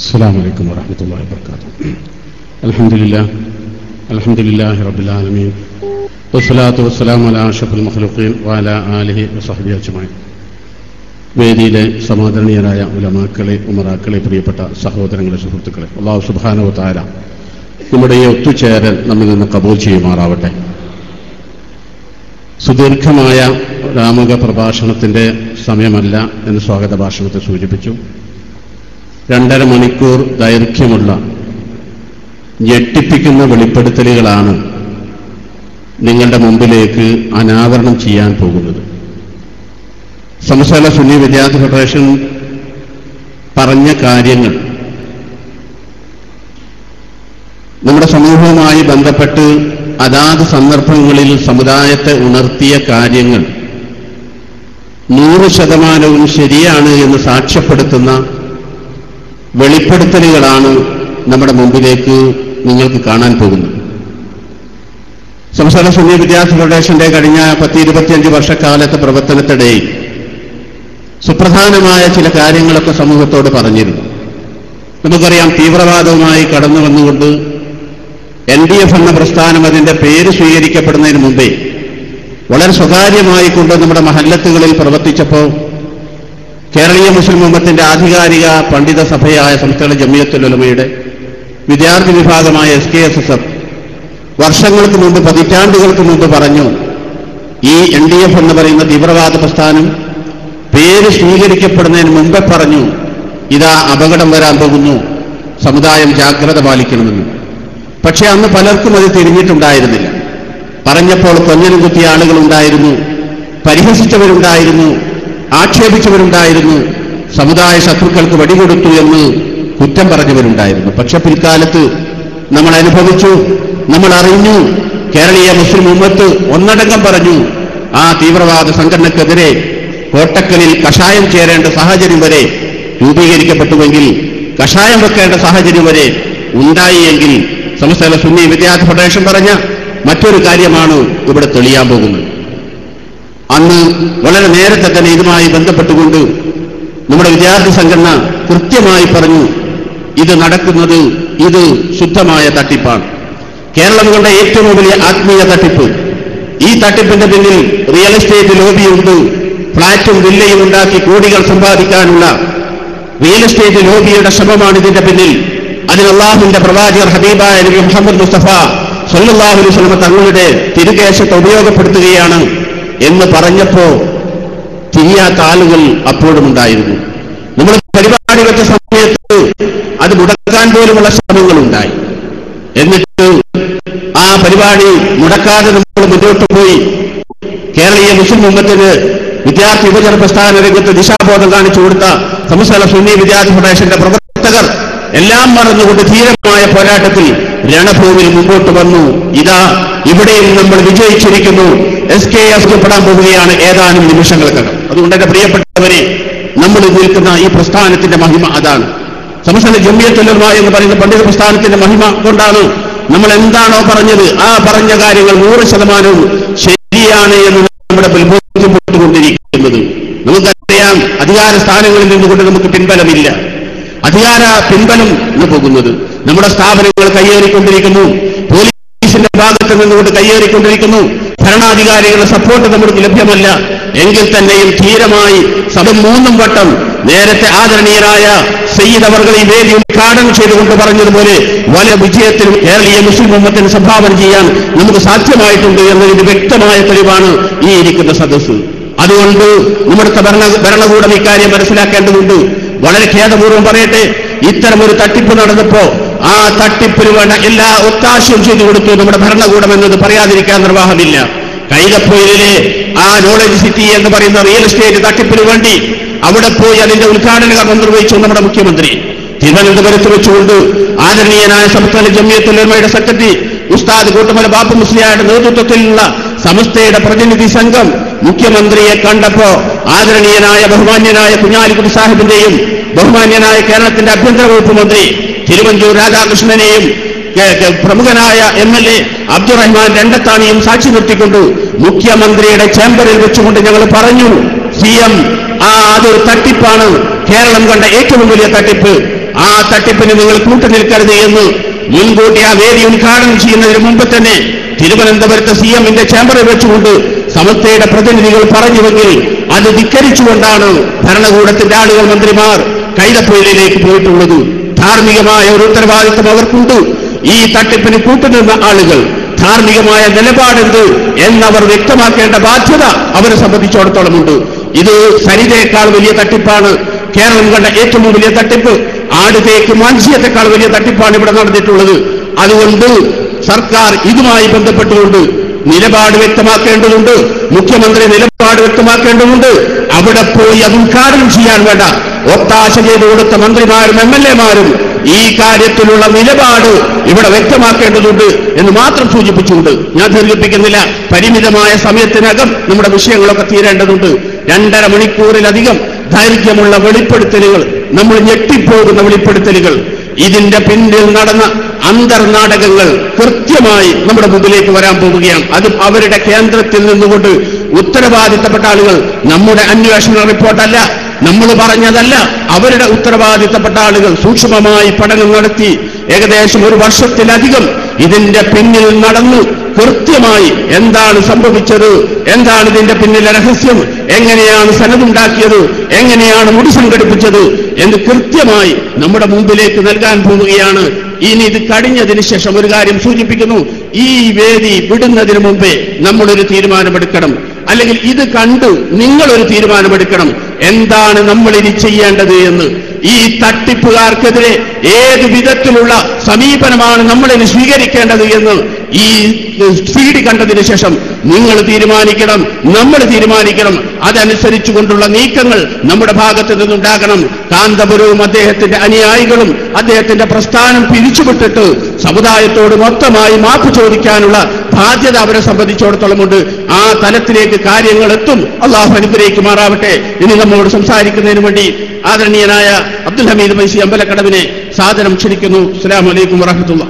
السلام عليكم ورحمة الله وبركاته الحمد لله الحمد لله رب العالمين والصلاة والسلام على أشرف المخلوقين وعلى آله وصحبه أجمعين വേദിയിലെ സമാദരണീയരായ ഉലമാക്കളെ ഉമറാക്കളെ പ്രിയപ്പെട്ട സഹോദരങ്ങളെ സുഹൃത്തുക്കളെ അള്ളാഹു സുബാനോ താര നമ്മുടെ ഈ ഒത്തുചേരൽ നമ്മിൽ നിന്ന് കബൂൽ ചെയ്യുമാറാവട്ടെ സുദീർഘമായ രാമുഖ പ്രഭാഷണത്തിന്റെ സമയമല്ല എന്ന് സ്വാഗത ഭാഷണത്തെ സൂചിപ്പിച്ചു രണ്ടര മണിക്കൂർ ദൈർഘ്യമുള്ള ഞെട്ടിപ്പിക്കുന്ന വെളിപ്പെടുത്തലുകളാണ് നിങ്ങളുടെ മുമ്പിലേക്ക് അനാവരണം ചെയ്യാൻ പോകുന്നത്. സംസ്ഥാന സുന്നി വിദ്യാർത്ഥി ഫെഡറേഷൻ പറഞ്ഞ കാര്യങ്ങൾ നമ്മുടെ സമൂഹവുമായി ബന്ധപ്പെട്ട് അതാത് സന്ദർഭങ്ങളിൽ സമുദായത്തെ ഉണർത്തിയ കാര്യങ്ങൾ നൂറ് ശതമാനവും ശരിയാണ് എന്ന് സാക്ഷ്യപ്പെടുത്തുന്ന വെളിപ്പെടുത്തലുകളാണ് നമ്മുടെ മുമ്പിലേക്ക് നിങ്ങൾക്ക് കാണാൻ പോകുന്നത്. സംസ്ഥാന സുന്നി വിദ്യാർത്ഥി ഫെഡറേഷന്റെ കഴിഞ്ഞ പത്ത് ഇരുപത്തിയഞ്ച് വർഷക്കാലത്തെ പ്രവർത്തനത്തിടെ സുപ്രധാനമായ ചില കാര്യങ്ങളൊക്കെ സമൂഹത്തോട് പറഞ്ഞിരുന്നു. നമുക്കറിയാം തീവ്രവാദവുമായി കടന്നു വന്നുകൊണ്ട് എൻ ഡി എഫ് എന്ന പ്രസ്ഥാനം അതിന്റെ പേര് സ്വീകരിക്കപ്പെടുന്നതിന് മുമ്പേ വളരെ സ്വകാര്യമായി കൊണ്ട് നമ്മുടെ മഹല്ലത്തുകളിൽ പ്രവർത്തിച്ചപ്പോൾ കേരളീയ മുസ്ലിം ഉമ്മത്തിന്റെ ആധികാരിക പണ്ഡിത സഭയായ സംസ്ഥാന ജമിയത്തുൽ ഉലമയുടെ വിദ്യാർത്ഥി വിഭാഗമായ S K S S F വർഷങ്ങൾക്ക് മുമ്പ് പതിറ്റാണ്ടുകൾക്ക് മുമ്പ് പറഞ്ഞു ഈ എൻ ഡി എഫ് എന്ന് പറയുന്ന തീവ്രവാദ പ്രസ്ഥാനം പേര് സ്വീകരിക്കപ്പെടുന്നതിന് മുമ്പേ പറഞ്ഞു ഇതാ അപകടം വരാൻ പോകുന്നു സമുദായം ജാഗ്രത പാലിക്കണമെന്ന്. പക്ഷെ അന്ന് പലർക്കും അത് തിരിഞ്ഞിട്ടുണ്ടായിരുന്നില്ല. പറഞ്ഞപ്പോൾ കൊഞ്ഞനും കുത്തിയ ആളുകളുണ്ടായിരുന്നു പരിഹസിച്ചവരുണ്ടായിരുന്നു ആക്ഷേപിച്ചവരുണ്ടായിരുന്നു. സമുദായ ശത്രുക്കൾക്ക് വെടികൊടുത്തു എന്ന് കുറ്റം പറഞ്ഞവരുണ്ടായിരുന്നു. പക്ഷെ പിൽക്കാലത്ത് നമ്മൾ അനുഭവിച്ചു നമ്മൾ അറിഞ്ഞു. കേരളീയ മുസ്ലിം ഉമ്മത്ത് ഒന്നടങ്കം പറഞ്ഞു ആ തീവ്രവാദ സംഘടനക്കെതിരെ കോട്ടക്കലിൽ കഷായം ചേരേണ്ട സാഹചര്യം വരെ രൂപീകരിക്കപ്പെട്ടുവെങ്കിൽ കഷായം വെക്കേണ്ട സാഹചര്യം വരെ ഉണ്ടായി എങ്കിൽ സംസ്ഥാന സുന്നി വിദ്യാർത്ഥി ഫെഡറേഷൻ പറഞ്ഞ മറ്റൊരു കാര്യമാണ് ഇവിടെ തെളിയാൻ പോകുന്നത്. അന്ന് വളരെ നേരത്തെ തന്നെ ഇതുമായി ബന്ധപ്പെട്ടുകൊണ്ട് നമ്മുടെ വിദ്യാർത്ഥി സംഘടന കൃത്യമായി പറഞ്ഞു ഇത് നടക്കുന്നത് ഇത് ശുദ്ധമായ തട്ടിപ്പാണ്. കേരളം കൊണ്ട ഏറ്റവും വലിയ ആത്മീയ തട്ടിപ്പ്. ഈ തട്ടിപ്പിന്റെ പിന്നിൽ റിയൽ എസ്റ്റേറ്റ് ലോബിയുണ്ട്. ഫ്ളാറ്റും വില്ലയും ഉണ്ടാക്കി കോടികൾ സമ്പാദിക്കാനുള്ള റിയൽ എസ്റ്റേറ്റ് ലോബിയുടെ ശ്രമമാണ് ഇതിന്റെ പിന്നിൽ. അതിൽ അള്ളാഹുവിന്റെ പ്രവാചകർ ഹബീബായ നബി മുഹമ്മദ് മുസ്തഫ സല്ലാഹു അലൈഹി സ്വലമ തങ്ങളുടെ തിരുകേശത്തെ ഉപയോഗപ്പെടുത്തുകയാണ്. എന്ന് പറഞ്ഞപ്പോ തിരിയാത്ത ആളുകൾ അപ്പോഴും ഉണ്ടായിരുന്നു. നമ്മൾ പരിപാടി വെച്ച സമയത്ത് അത് മുടക്കാൻ പോലുമുള്ള ശ്രമങ്ങളുണ്ടായി. എന്നിട്ട് ആ പരിപാടി മുടക്കാതെ നമ്മൾ മുന്നോട്ട് പോയി. കേരളീയ മുസ്ലിം ഉമ്മത്തിന് വിദ്യാർത്ഥി യുവജന പ്രസ്ഥാന രംഗത്ത് ദിശാബോധം കാണിച്ചു കൊടുത്ത സംസ്ഥാന സുന്നി വിദ്യാർത്ഥി ഫെഡറേഷന്റെ പ്രവർത്തകർ എല്ലാം മറന്നുകൊണ്ട് ധീരമായ പോരാട്ടത്തിൽ രണഭൂമിയിൽ മുമ്പോട്ട് വന്നു. ഇതാ ഇവിടെയും നമ്മൾ വിജയിച്ചിരിക്കുന്നു. എസ് കെ എസ് പെടാൻ പോവുകയാണ് ഏതാനും നിമിഷങ്ങൾക്കകം. അതുകൊണ്ട് എന്റെ പ്രിയപ്പെട്ടവരെ നമ്മൾ നിൽക്കുന്ന ഈ പ്രസ്ഥാനത്തിന്റെ മഹിമ അതാണ്. സംസ്ഥാന ജമ്മിയത്തുലമ എന്ന് പറയുന്ന പണ്ഡിത പ്രസ്ഥാനത്തിന്റെ മഹിമ കൊണ്ടാണ് നമ്മൾ എന്താണോ പറഞ്ഞത് ആ പറഞ്ഞ കാര്യങ്ങൾ നൂറ് ശതമാനവും ശരിയാണ് എന്ന് നമ്മുടെ ബോധ്യപ്പെട്ടുകൊണ്ടിരിക്കുന്നത്. നമുക്കറിയാം അധികാര സ്ഥാനങ്ങളിൽ നിന്നുകൊണ്ട് നമുക്ക് പിൻബലമില്ല. അധികാര പിൻബലം എന്ന് പോകുന്നത്. നമ്മുടെ സ്ഥാപനങ്ങൾ കയ്യേറിക്കൊണ്ടിരിക്കുന്നു പോലീസിന്റെ ഭാഗത്ത് നിന്നുകൊണ്ട് കയ്യേറിക്കൊണ്ടിരിക്കുന്നു ഭരണാധികാരികളുടെ സപ്പോർട്ട് നമുക്ക് ലഭ്യമല്ല. എങ്കിൽ തന്നെയും ധീരമായി സഭ മൂന്നും വട്ടം നേരത്തെ ആദരണീയരായ സയ്യിദ് അവർ ഈ വേദി ഉദ്ഘാടനം ചെയ്തുകൊണ്ട് പറഞ്ഞതുപോലെ വലിയ വിജയത്തിനും കേരളീയ മുസ്ലിം ഉമ്മത്തിന് സംഭാവന ചെയ്യാൻ നമുക്ക് സാധ്യമായിട്ടുണ്ട് എന്നതിന്റെ വ്യക്തമായ തെളിവാണ് ഈ ഇരിക്കുന്ന സദസ്സ്. അതുകൊണ്ട് നമ്മുടെ ഭരണ ഭരണകൂടം ഇക്കാര്യം മനസ്സിലാക്കേണ്ടതുണ്ട്. വളരെ ഖേദപൂർവം പറയട്ടെ ഇത്തരമൊരു തട്ടിപ്പ് നടന്നപ്പോ ആ തട്ടിപ്പിന് വേണ്ട എല്ലാ ഒത്താശയും ചെയ്തു കൊടുത്തു നമ്മുടെ ഭരണകൂടം എന്നത് പറയാതിരിക്കാൻ നിർവാഹമില്ല. കൈതപ്പൊയിലെ ആ നോളജ് സിറ്റി എന്ന് പറയുന്ന റിയൽ എസ്റ്റേറ്റ് തട്ടിപ്പിന് വേണ്ടി അവിടെ പോയി അതിന്റെ ഉദ്ഘാടന കർമ്മം നിർവഹിച്ചു നമ്മുടെ മുഖ്യമന്ത്രി. തിരുവനന്തപുരത്ത് വെച്ചുകൊണ്ട് ആദരണീയനായ സംസ്ഥാന ജമ്മിയത്തുലമയുടെ സെക്രട്ടറി ഉസ്താദ് കൂട്ടമല ബാപ്പു മുസ്ലിയായുടെ നേതൃത്വത്തിലുള്ള സമസ്തയുടെ പ്രതിനിധി സംഘം മുഖ്യമന്ത്രിയെ കണ്ടപ്പോ ആദരണീയനായ ബഹുമാന്യനായ കുഞ്ഞാലിക്കുട്ടി സാഹിബിന്റെയും ബഹുമാന്യനായ കേരളത്തിന്റെ ആഭ്യന്തര വകുപ്പ് മന്ത്രി തിരുവഞ്ചൂർ രാധാകൃഷ്ണനെയും പ്രമുഖനായ എം എൽ എ അബ്ദുറഹ്മാൻ രണ്ടത്താണിയും സാക്ഷി നിർത്തിക്കൊണ്ട്. മുഖ്യമന്ത്രിയുടെ ചേംബറിൽ വെച്ചുകൊണ്ട് ഞങ്ങൾ പറഞ്ഞു സി എം ആ അതൊരു തട്ടിപ്പാണ്. കേരളം കണ്ട ഏറ്റവും വലിയ തട്ടിപ്പ്. ആ തട്ടിപ്പിന് നിങ്ങൾ കൂട്ടുനിൽക്കരുത് എന്ന് മുൻകൂട്ടി ആ വേദി ഉദ്ഘാടനം ചെയ്യുന്നതിന് മുമ്പ് തന്നെ തിരുവനന്തപുരത്ത് സി എമ്മിന്റെ ചേംബറിൽ വെച്ചുകൊണ്ട് സമസ്തയുടെ പ്രതിനിധികൾ പറഞ്ഞുവെങ്കിൽ അത് ധിക്കരിച്ചുകൊണ്ടാണ് ഭരണകൂടത്തിന്റെ ആളുകൾ മന്ത്രിമാർ കൈതപ്പൊയിലേക്ക് പോയിട്ടുള്ളത്. ധാർമ്മികമായ ഒരു ഉത്തരവാദിത്വം അവർക്കുണ്ട്. ഈ തട്ടിപ്പിന് കൂട്ടുനിന്ന ആളുകൾ ധാർമ്മികമായ നിലപാടെന്ത് എന്നവർ വ്യക്തമാക്കേണ്ട ബാധ്യത അവരെ സംബന്ധിച്ചിടത്തോളമുണ്ട് ഇത് സരിതയേക്കാൾ വലിയ തട്ടിപ്പാണ്. കേരളം കണ്ട ഏറ്റവും വലിയ തട്ടിപ്പ് ആടുതേക്ക് മാൻസിയത്തെക്കാൾ വലിയ തട്ടിപ്പാണ് ഇവിടെ നടന്നിട്ടുള്ളത്. അതുകൊണ്ട് സർക്കാർ ഇതുമായി ബന്ധപ്പെട്ടുകൊണ്ട് നിലപാട് വ്യക്തമാക്കേണ്ടതുണ്ട്. മുഖ്യമന്ത്രി നിലപാട് വ്യക്തമാക്കേണ്ടതുണ്ട്. അവിടെ പോയി അത് ഉദ്ഘാടനം ചെയ്യാൻ വേണ്ട. ഒത്താശ ചെയ്തു കൊടുത്ത മന്ത്രിമാരും എം എൽ എമാരും ഈ കാര്യത്തിലുള്ള നിലപാട് ഇവിടെ വ്യക്തമാക്കേണ്ടതുണ്ട് എന്ന് മാത്രം സൂചിപ്പിച്ചുകൊണ്ട് ഞാൻ ദീർഘിപ്പിക്കുന്നില്ല. പരിമിതമായ സമയത്തിനകം നമ്മുടെ വിഷയങ്ങളൊക്കെ തീരേണ്ടതുണ്ട്. രണ്ടര മണിക്കൂറിലധികം ദൈർഘ്യമുള്ള വെളിപ്പെടുത്തലുകൾ നമ്മൾ ഞെട്ടിപ്പോകുന്ന വെളിപ്പെടുത്തലുകൾ ഇതിന്റെ പിന്നിൽ നടന്ന അന്തർനാടകങ്ങൾ കൃത്യമായി നമ്മുടെ മുമ്പിലേക്ക് വരാൻ പോവുകയാണ് അത് അവരുടെ കേന്ദ്രത്തിൽ നിന്നുകൊണ്ട് ഉത്തരവാദിത്തപ്പെട്ട ആളുകൾ. നമ്മുടെ അന്വേഷണ റിപ്പോർട്ടല്ല നമ്മൾ പറഞ്ഞതല്ല അവരുടെ ഉത്തരവാദിത്തപ്പെട്ട ആളുകൾ സൂക്ഷ്മമായി പഠനം നടത്തി ഏകദേശം ഒരു വർഷത്തിലധികം ഇതിന്റെ പിന്നിൽ നടന്നു. കൃത്യമായി എന്താണ് സംഭവിച്ചത് എന്താണ് ഇതിന്റെ പിന്നിലെ രഹസ്യം എങ്ങനെയാണ് സനതുണ്ടാക്കിയത് എങ്ങനെയാണ് മുടി സംഘടിപ്പിച്ചത് എന്ന് കൃത്യമായി നമ്മുടെ മുമ്പിലേക്ക് നൽകാൻ പോവുകയാണ്. ഇനി ഇത് കഴിഞ്ഞതിന് ശേഷം ഒരു കാര്യം സൂചിപ്പിക്കുന്നു ഈ വേദി വിടുന്നതിന് മുമ്പേ നമ്മളൊരു തീരുമാനമെടുക്കണം. അല്ലെങ്കിൽ ഇത് കണ്ട് ഒരു തീരുമാനമെടുക്കണം. എന്താണ് നമ്മൾ ഇനി ചെയ്യേണ്ടത് എന്ന്. ഈ തട്ടിപ്പുകാർക്കെതിരെ ഏത് വിധത്തിലുള്ള സമീപനമാണ് നമ്മളിനി സ്വീകരിക്കേണ്ടത് എന്ന് ഈ സി ഡി കണ്ടതിന് ശേഷം നിങ്ങൾ തീരുമാനിക്കണം നമ്മൾ തീരുമാനിക്കണം. അതനുസരിച്ചുകൊണ്ടുള്ള നീക്കങ്ങൾ നമ്മുടെ ഭാഗത്ത് നിന്നുണ്ടാകണം. കാന്തപുരവും അദ്ദേഹത്തിന്റെ അനുയായികളും അദ്ദേഹത്തിന്റെ പ്രസ്ഥാനം പിരിച്ചുവിട്ടിട്ട് സമുദായത്തോട് മൊത്തമായി മാപ്പ് ചോദിക്കാനുള്ള ബാധ്യത അവരെ സംബന്ധിച്ചിടത്തോളമുണ്ട് ആ തലത്തിലേക്ക് കാര്യങ്ങൾ എത്തും. അള്ളാഹു അനുഗ്രഹിക്കുമാറാവട്ടെ ഇനി നമ്മോട് സംസാരിക്കുന്നതിന് വേണ്ടി ആദരണീയനായ അബ്ദുൽ ഹമീദ് മൈസി അമ്പലക്കടവിനെ സാദരം ക്ഷണിക്കുന്നു. അസ്സലാമു അലൈക്കും വറഹമത്തുള്ള